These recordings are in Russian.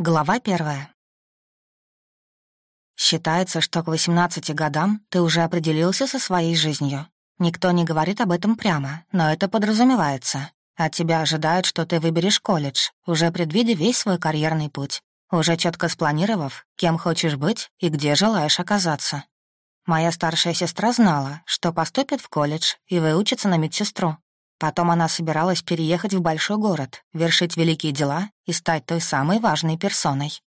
Глава первая. Считается, что к 18 годам ты уже определился со своей жизнью. Никто не говорит об этом прямо, но это подразумевается. От тебя ожидают, что ты выберешь колледж, уже предвидя весь свой карьерный путь, уже четко спланировав, кем хочешь быть и где желаешь оказаться. Моя старшая сестра знала, что поступит в колледж и выучится на медсестру, Потом она собиралась переехать в большой город, вершить великие дела и стать той самой важной персоной.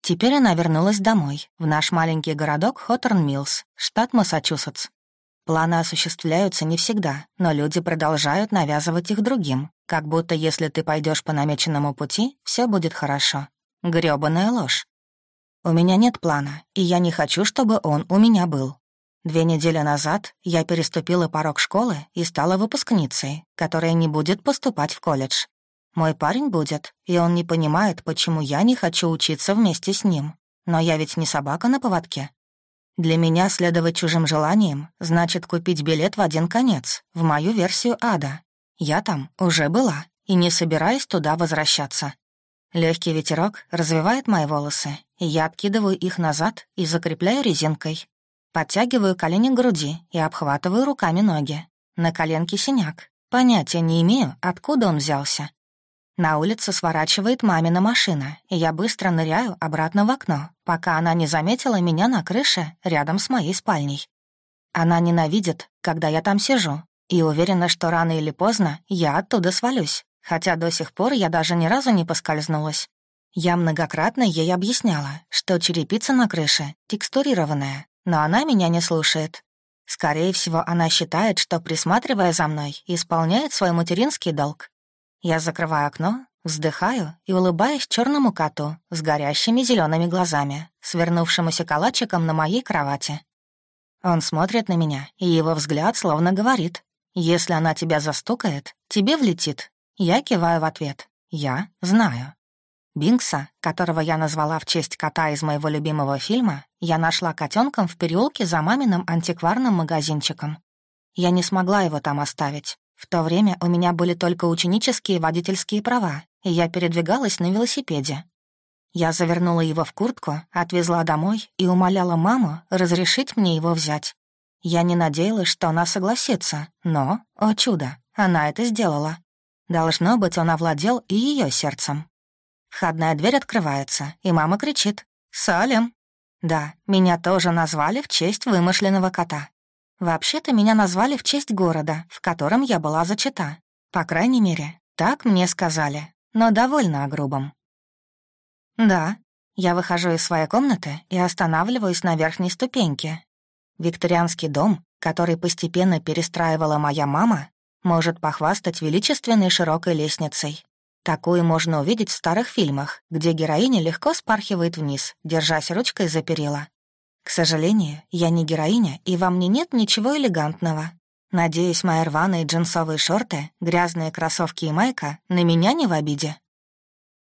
Теперь она вернулась домой, в наш маленький городок Хоттерн-Миллс, штат Массачусетс. Планы осуществляются не всегда, но люди продолжают навязывать их другим, как будто если ты пойдешь по намеченному пути, все будет хорошо. Грёбаная ложь. У меня нет плана, и я не хочу, чтобы он у меня был. Две недели назад я переступила порог школы и стала выпускницей, которая не будет поступать в колледж. Мой парень будет, и он не понимает, почему я не хочу учиться вместе с ним. Но я ведь не собака на поводке. Для меня следовать чужим желаниям значит купить билет в один конец, в мою версию ада. Я там уже была и не собираюсь туда возвращаться. Легкий ветерок развивает мои волосы, и я откидываю их назад и закрепляю резинкой, Подтягиваю колени к груди и обхватываю руками ноги. На коленке синяк. Понятия не имею, откуда он взялся. На улице сворачивает мамина машина, и я быстро ныряю обратно в окно, пока она не заметила меня на крыше рядом с моей спальней. Она ненавидит, когда я там сижу, и уверена, что рано или поздно я оттуда свалюсь, хотя до сих пор я даже ни разу не поскользнулась. Я многократно ей объясняла, что черепица на крыше текстурированная, но она меня не слушает. Скорее всего, она считает, что, присматривая за мной, исполняет свой материнский долг. Я закрываю окно, вздыхаю и улыбаюсь черному коту с горящими зелеными глазами, свернувшемуся калачиком на моей кровати. Он смотрит на меня, и его взгляд словно говорит, «Если она тебя застукает, тебе влетит». Я киваю в ответ. «Я знаю». Бинкса, которого я назвала в честь кота из моего любимого фильма, я нашла котенком в переулке за маминым антикварным магазинчиком. Я не смогла его там оставить. В то время у меня были только ученические водительские права, и я передвигалась на велосипеде. Я завернула его в куртку, отвезла домой и умоляла маму разрешить мне его взять. Я не надеялась, что она согласится, но, о чудо, она это сделала. Должно быть, он овладел и ее сердцем. Входная дверь открывается, и мама кричит «Салем!». Да, меня тоже назвали в честь вымышленного кота. Вообще-то меня назвали в честь города, в котором я была зачата. По крайней мере, так мне сказали, но довольно о грубом. Да, я выхожу из своей комнаты и останавливаюсь на верхней ступеньке. Викторианский дом, который постепенно перестраивала моя мама, может похвастать величественной широкой лестницей, Такую можно увидеть в старых фильмах, где героиня легко спархивает вниз, держась ручкой за перила. К сожалению, я не героиня, и во мне нет ничего элегантного. Надеюсь, мои рваные джинсовые шорты, грязные кроссовки и майка на меня не в обиде.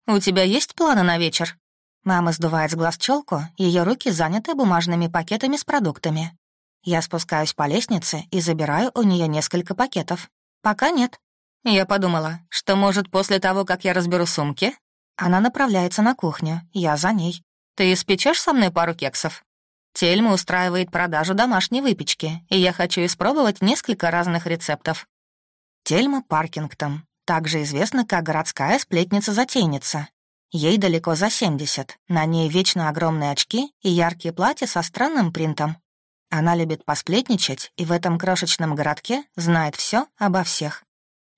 «У тебя есть планы на вечер?» Мама сдувает с глаз челку, ее руки заняты бумажными пакетами с продуктами. Я спускаюсь по лестнице и забираю у нее несколько пакетов. Пока нет. Я подумала, что, может, после того, как я разберу сумки, она направляется на кухню, я за ней. Ты испечешь со мной пару кексов? Тельма устраивает продажу домашней выпечки, и я хочу испробовать несколько разных рецептов. Тельма Паркингтон, также известна как городская сплетница-затейница. Ей далеко за 70, на ней вечно огромные очки и яркие платья со странным принтом. Она любит посплетничать и в этом крошечном городке знает все обо всех.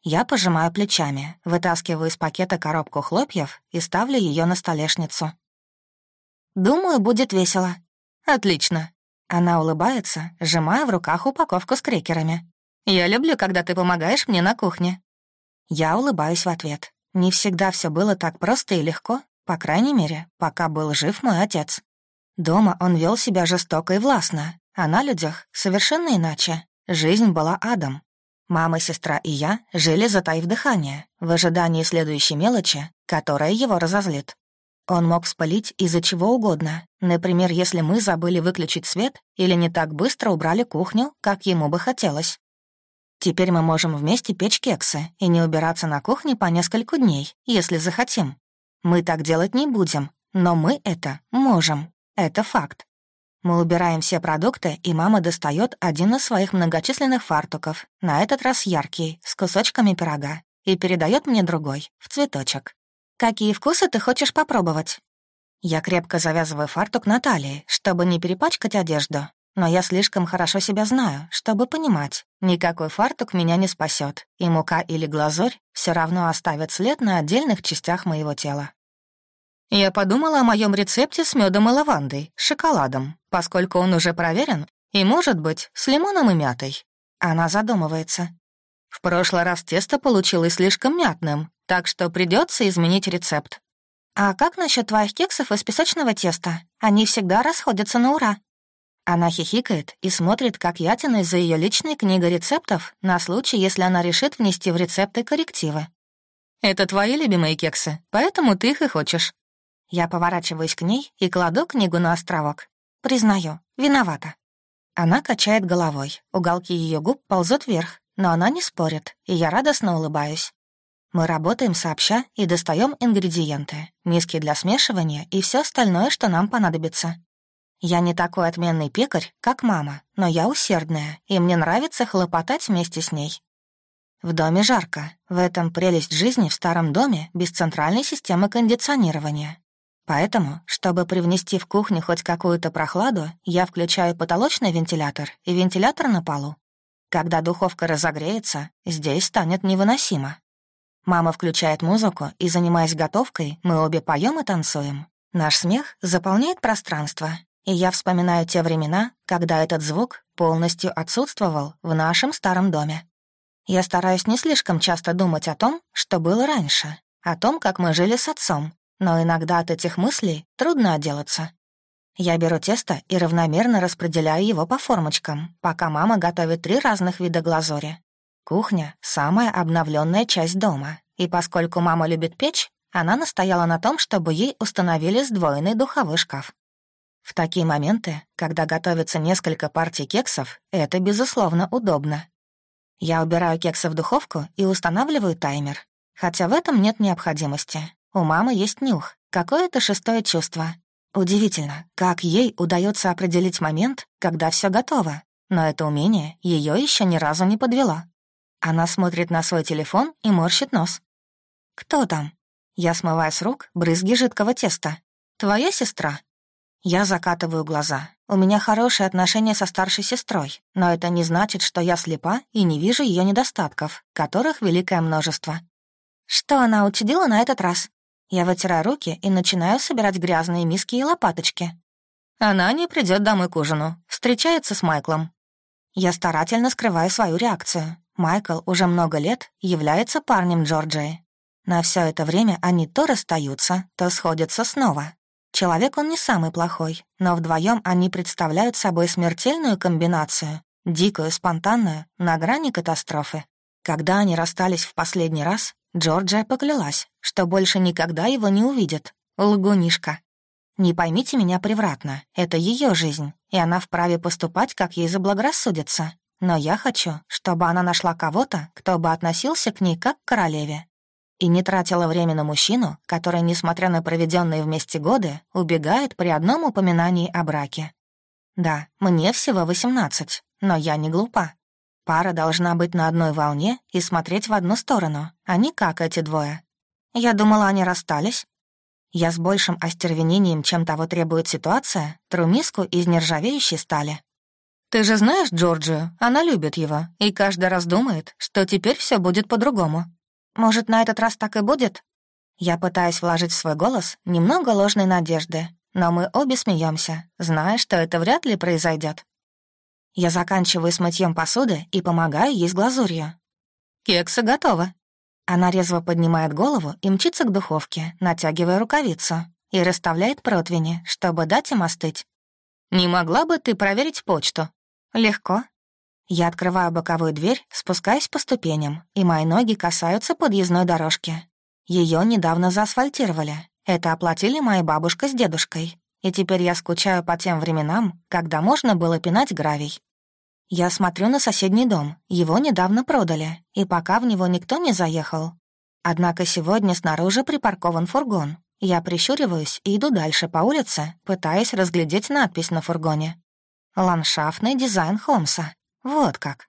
Я пожимаю плечами, вытаскиваю из пакета коробку хлопьев и ставлю ее на столешницу. «Думаю, будет весело». «Отлично». Она улыбается, сжимая в руках упаковку с крекерами. «Я люблю, когда ты помогаешь мне на кухне». Я улыбаюсь в ответ. Не всегда все было так просто и легко, по крайней мере, пока был жив мой отец. Дома он вел себя жестоко и властно, а на людях совершенно иначе. Жизнь была адом, Мама, сестра и я жили, затаив дыхание, в ожидании следующей мелочи, которая его разозлит. Он мог спалить из-за чего угодно, например, если мы забыли выключить свет или не так быстро убрали кухню, как ему бы хотелось. Теперь мы можем вместе печь кексы и не убираться на кухне по несколько дней, если захотим. Мы так делать не будем, Но мы это можем. Это факт. Мы убираем все продукты, и мама достает один из своих многочисленных фартуков, на этот раз яркий, с кусочками пирога, и передает мне другой, в цветочек. «Какие вкусы ты хочешь попробовать?» Я крепко завязываю фартук на талии, чтобы не перепачкать одежду, но я слишком хорошо себя знаю, чтобы понимать, никакой фартук меня не спасет, и мука или глазурь все равно оставят след на отдельных частях моего тела. Я подумала о моем рецепте с медом и лавандой, шоколадом, поскольку он уже проверен, и, может быть, с лимоном и мятой. Она задумывается. В прошлый раз тесто получилось слишком мятным, так что придется изменить рецепт. «А как насчет твоих кексов из песочного теста? Они всегда расходятся на ура». Она хихикает и смотрит, как я тянусь за ее личной книгой рецептов на случай, если она решит внести в рецепты коррективы. «Это твои любимые кексы, поэтому ты их и хочешь». Я поворачиваюсь к ней и кладу книгу на островок. Признаю, виновата. Она качает головой, уголки ее губ ползут вверх, но она не спорит, и я радостно улыбаюсь. Мы работаем сообща и достаем ингредиенты, миски для смешивания и все остальное, что нам понадобится. Я не такой отменный пекарь, как мама, но я усердная, и мне нравится хлопотать вместе с ней. В доме жарко. В этом прелесть жизни в старом доме без центральной системы кондиционирования. Поэтому, чтобы привнести в кухню хоть какую-то прохладу, я включаю потолочный вентилятор и вентилятор на полу. Когда духовка разогреется, здесь станет невыносимо. Мама включает музыку, и, занимаясь готовкой, мы обе поем и танцуем. Наш смех заполняет пространство, и я вспоминаю те времена, когда этот звук полностью отсутствовал в нашем старом доме. Я стараюсь не слишком часто думать о том, что было раньше, о том, как мы жили с отцом, но иногда от этих мыслей трудно отделаться. Я беру тесто и равномерно распределяю его по формочкам, пока мама готовит три разных вида глазури. Кухня — самая обновленная часть дома, и поскольку мама любит печь, она настояла на том, чтобы ей установили сдвоенный духовой шкаф. В такие моменты, когда готовится несколько партий кексов, это, безусловно, удобно. Я убираю кексы в духовку и устанавливаю таймер, хотя в этом нет необходимости. У мамы есть нюх, какое-то шестое чувство. Удивительно, как ей удается определить момент, когда все готово, но это умение ее еще ни разу не подвело. Она смотрит на свой телефон и морщит нос. «Кто там?» Я смываю с рук брызги жидкого теста. «Твоя сестра?» Я закатываю глаза. У меня хорошие отношения со старшей сестрой, но это не значит, что я слепа и не вижу ее недостатков, которых великое множество. Что она учудила на этот раз? Я вытираю руки и начинаю собирать грязные миски и лопаточки. Она не придет домой к ужину, встречается с Майклом. Я старательно скрываю свою реакцию. Майкл уже много лет является парнем Джорджии. На все это время они то расстаются, то сходятся снова. Человек он не самый плохой, но вдвоем они представляют собой смертельную комбинацию, дикую, спонтанную, на грани катастрофы. Когда они расстались в последний раз, Джорджия поклялась, что больше никогда его не увидит. Лгунишка. Не поймите меня превратно, это ее жизнь, и она вправе поступать, как ей заблагорассудится. Но я хочу, чтобы она нашла кого-то, кто бы относился к ней как к королеве. И не тратила время на мужчину, который, несмотря на проведенные вместе годы, убегает при одном упоминании о браке. Да, мне всего восемнадцать, но я не глупа. Пара должна быть на одной волне и смотреть в одну сторону, а не как эти двое. Я думала, они расстались. Я с большим остервенением, чем того требует ситуация, тру миску из нержавеющей стали. «Ты же знаешь Джорджию, она любит его, и каждый раз думает, что теперь все будет по-другому. Может, на этот раз так и будет?» Я пытаюсь вложить в свой голос немного ложной надежды, но мы обе смеемся, зная, что это вряд ли произойдет. Я заканчиваю с мытьем посуды и помогаю ей с глазурью. «Кексы готовы». Она резво поднимает голову и мчится к духовке, натягивая рукавицу, и расставляет противни, чтобы дать им остыть. «Не могла бы ты проверить почту?» «Легко». Я открываю боковую дверь, спускаюсь по ступеням, и мои ноги касаются подъездной дорожки. Ее недавно заасфальтировали. Это оплатили моя бабушка с дедушкой. И теперь я скучаю по тем временам, когда можно было пинать гравий. Я смотрю на соседний дом, его недавно продали, и пока в него никто не заехал. Однако сегодня снаружи припаркован фургон, Я прищуриваюсь и иду дальше по улице, пытаясь разглядеть надпись на фургоне. «Ландшафтный дизайн Холмса». Вот как.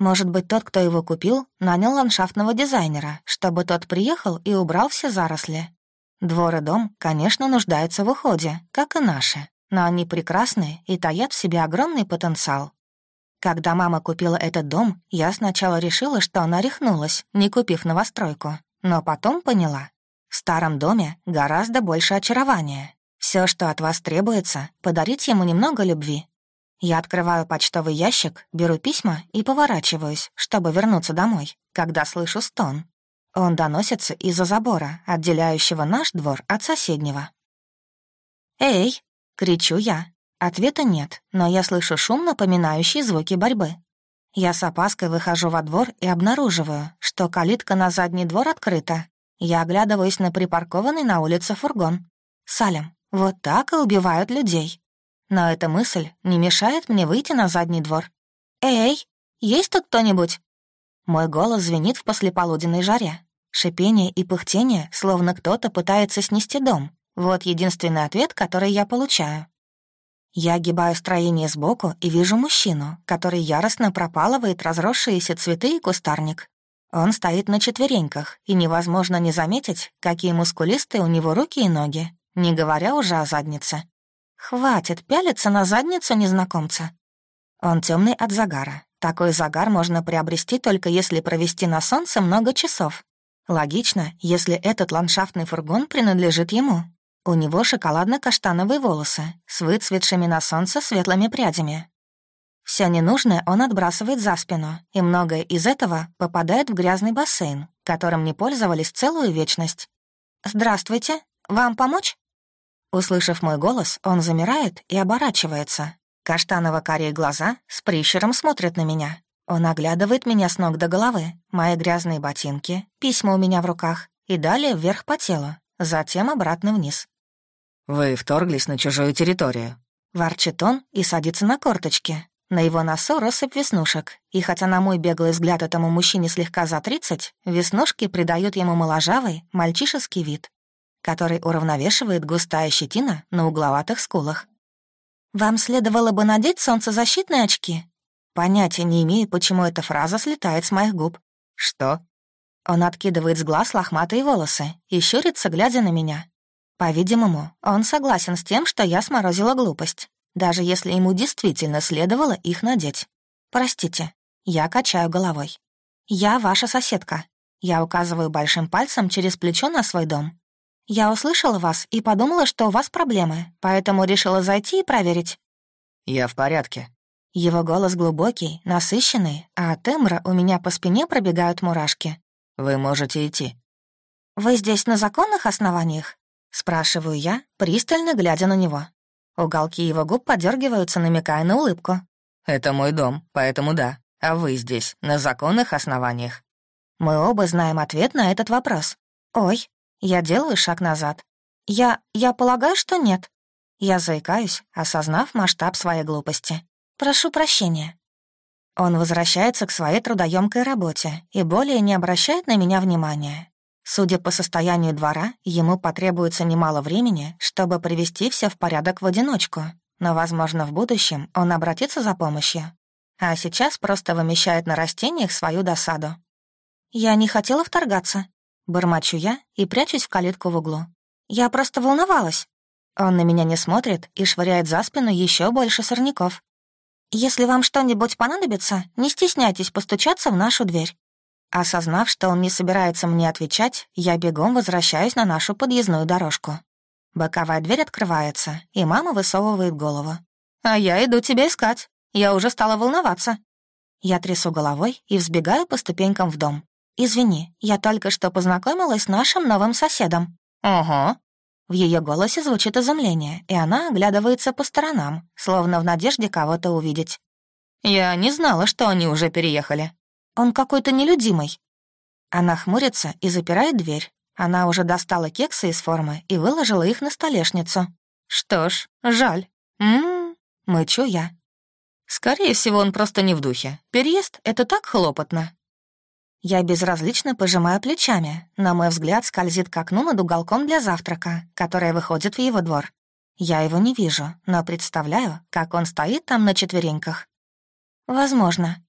Может быть, тот, кто его купил, нанял ландшафтного дизайнера, чтобы тот приехал и убрал все заросли. Двор и дом, конечно, нуждаются в уходе, как и наши, но они прекрасны и таят в себе огромный потенциал. Когда мама купила этот дом, я сначала решила, что она рехнулась, не купив новостройку, но потом поняла. В старом доме гораздо больше очарования. Все, что от вас требуется, подарить ему немного любви, я открываю почтовый ящик, беру письма и поворачиваюсь, чтобы вернуться домой, когда слышу стон. Он доносится из-за забора, отделяющего наш двор от соседнего. «Эй!» — кричу я. Ответа нет, но я слышу шум, напоминающий звуки борьбы. Я с опаской выхожу во двор и обнаруживаю, что калитка на задний двор открыта. Я оглядываюсь на припаркованный на улице фургон. Салем, вот так и убивают людей. Но эта мысль не мешает мне выйти на задний двор. «Эй, есть тут кто-нибудь?» Мой голос звенит в послеполуденной жаре. Шипение и пыхтение, словно кто-то пытается снести дом. Вот единственный ответ, который я получаю. Я огибаю строение сбоку и вижу мужчину, который яростно пропалывает разросшиеся цветы и кустарник. Он стоит на четвереньках, и невозможно не заметить, какие мускулистые у него руки и ноги, не говоря уже о заднице. Хватит пялиться на задницу незнакомца. Он темный от загара. Такой загар можно приобрести только если провести на солнце много часов. Логично, если этот ландшафтный фургон принадлежит ему. У него шоколадно-каштановые волосы с выцветшими на солнце светлыми прядями. Все ненужное он отбрасывает за спину, и многое из этого попадает в грязный бассейн, которым не пользовались целую вечность. «Здравствуйте, вам помочь?» Услышав мой голос, он замирает и оборачивается. Каштаново-карие глаза с прищером смотрят на меня. Он оглядывает меня с ног до головы, мои грязные ботинки, письма у меня в руках и далее вверх по телу, затем обратно вниз. «Вы вторглись на чужую территорию», — ворчит он и садится на корточки. На его носу россыпь веснушек, и хотя на мой беглый взгляд этому мужчине слегка за тридцать, веснушки придают ему моложавый, мальчишеский вид который уравновешивает густая щетина на угловатых скулах. «Вам следовало бы надеть солнцезащитные очки?» Понятия не имею, почему эта фраза слетает с моих губ. «Что?» Он откидывает с глаз лохматые волосы и щурится, глядя на меня. По-видимому, он согласен с тем, что я сморозила глупость, даже если ему действительно следовало их надеть. Простите, я качаю головой. Я ваша соседка. Я указываю большим пальцем через плечо на свой дом. «Я услышала вас и подумала, что у вас проблемы, поэтому решила зайти и проверить». «Я в порядке». Его голос глубокий, насыщенный, а от тембра у меня по спине пробегают мурашки. «Вы можете идти». «Вы здесь на законных основаниях?» — спрашиваю я, пристально глядя на него. Уголки его губ подергиваются, намекая на улыбку. «Это мой дом, поэтому да. А вы здесь, на законных основаниях?» Мы оба знаем ответ на этот вопрос. «Ой, я делаю шаг назад. Я... я полагаю, что нет. Я заикаюсь, осознав масштаб своей глупости. Прошу прощения. Он возвращается к своей трудоемкой работе и более не обращает на меня внимания. Судя по состоянию двора, ему потребуется немало времени, чтобы привести все в порядок в одиночку, но, возможно, в будущем он обратится за помощью. А сейчас просто вымещает на растениях свою досаду. Я не хотела вторгаться. Бормочу я и прячусь в калитку в углу. Я просто волновалась. Он на меня не смотрит и швыряет за спину еще больше сорняков. «Если вам что-нибудь понадобится, не стесняйтесь постучаться в нашу дверь». Осознав, что он не собирается мне отвечать, я бегом возвращаюсь на нашу подъездную дорожку. Боковая дверь открывается, и мама высовывает голову. «А я иду тебя искать. Я уже стала волноваться». Я трясу головой и взбегаю по ступенькам в дом. «Извини, я только что познакомилась с нашим новым соседом». «Ага». В ее голосе звучит изумление, и она оглядывается по сторонам, словно в надежде кого-то увидеть. «Я не знала, что они уже переехали». «Он какой-то нелюдимый». Она хмурится и запирает дверь. Она уже достала кексы из формы и выложила их на столешницу. «Что ж, жаль. Ммм, мычу я. Скорее всего, он просто не в духе. Переезд — это так хлопотно. Я безразлично пожимаю плечами, но мой взгляд скользит к окну над уголком для завтрака, которое выходит в его двор. Я его не вижу, но представляю, как он стоит там на четвереньках. Возможно.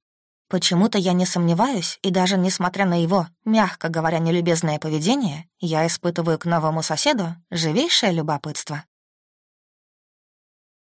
Почему-то я не сомневаюсь, и даже несмотря на его, мягко говоря, нелюбезное поведение, я испытываю к новому соседу живейшее любопытство.